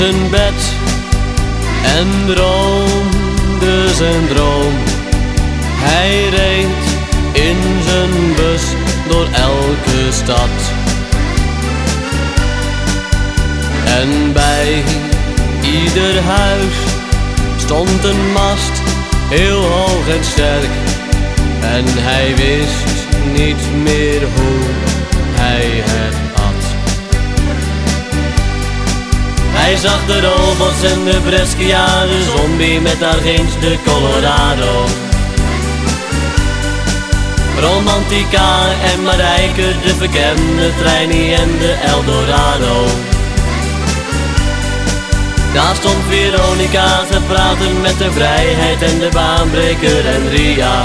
zijn bed en droomde zijn droom. Hij reed in zijn bus door elke stad. En bij ieder huis stond een mast, heel hoog en sterk. En hij wist niet meer hoe hij het Hij zag de robots en de Brescia, de zombie met daar ginds de Colorado. Romantica en Marijke, de bekende Treinie en de Eldorado. Daar stond Veronica te praten met de vrijheid en de baanbreker en Ria.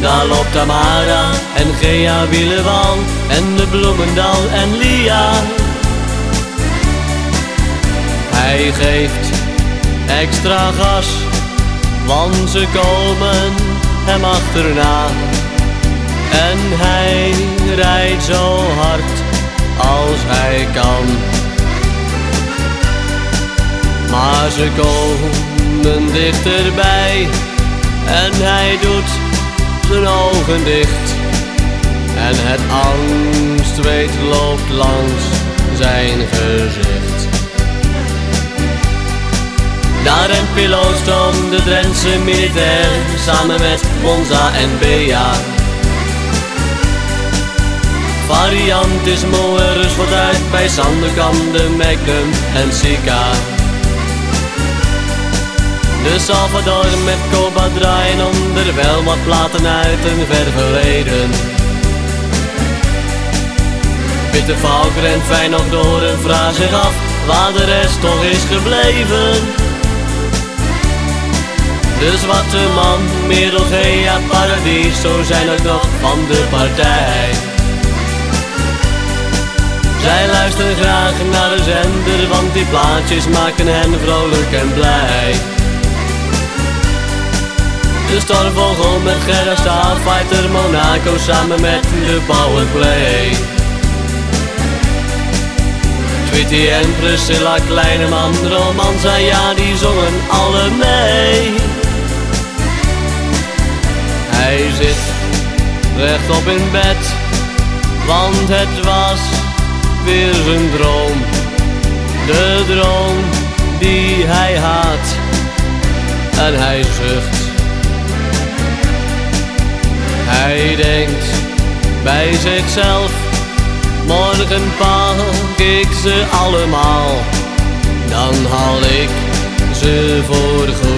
Daar loopt Tamara en Gea Wielewal en de Bloemendal en Lia. Hij geeft extra gas, want ze komen hem achterna. En hij rijdt zo hard als hij kan. Maar ze komen dichterbij en hij doet zijn ogen dicht. En het angstweet loopt langs zijn gezicht. Daar rent pilootstoom de Drentse militair samen met Monza en Bea. Variant is mooie rust wordt uit bij Sanderkamp, de Magnum en Sika. De Salvador met Coba draaien onder wel wat platen uit een ver verleden. Witte Valk rent fijn nog door en vraagt zich af waar de rest toch is gebleven. De zwarte man, Paradies, zo zijn ook nog van de partij. Zij luisteren graag naar de zender, want die plaatjes maken hen vrolijk en blij. De stormvogel met Gerda Starfighter Monaco samen met de Powerplay. Tweety en Priscilla Kleineman, Romanza, ja die zongen alle mee. Rechtop in bed, want het was weer zijn droom. De droom die hij haat en hij zucht. Hij denkt bij zichzelf, morgen pak ik ze allemaal, dan haal ik ze voor goed.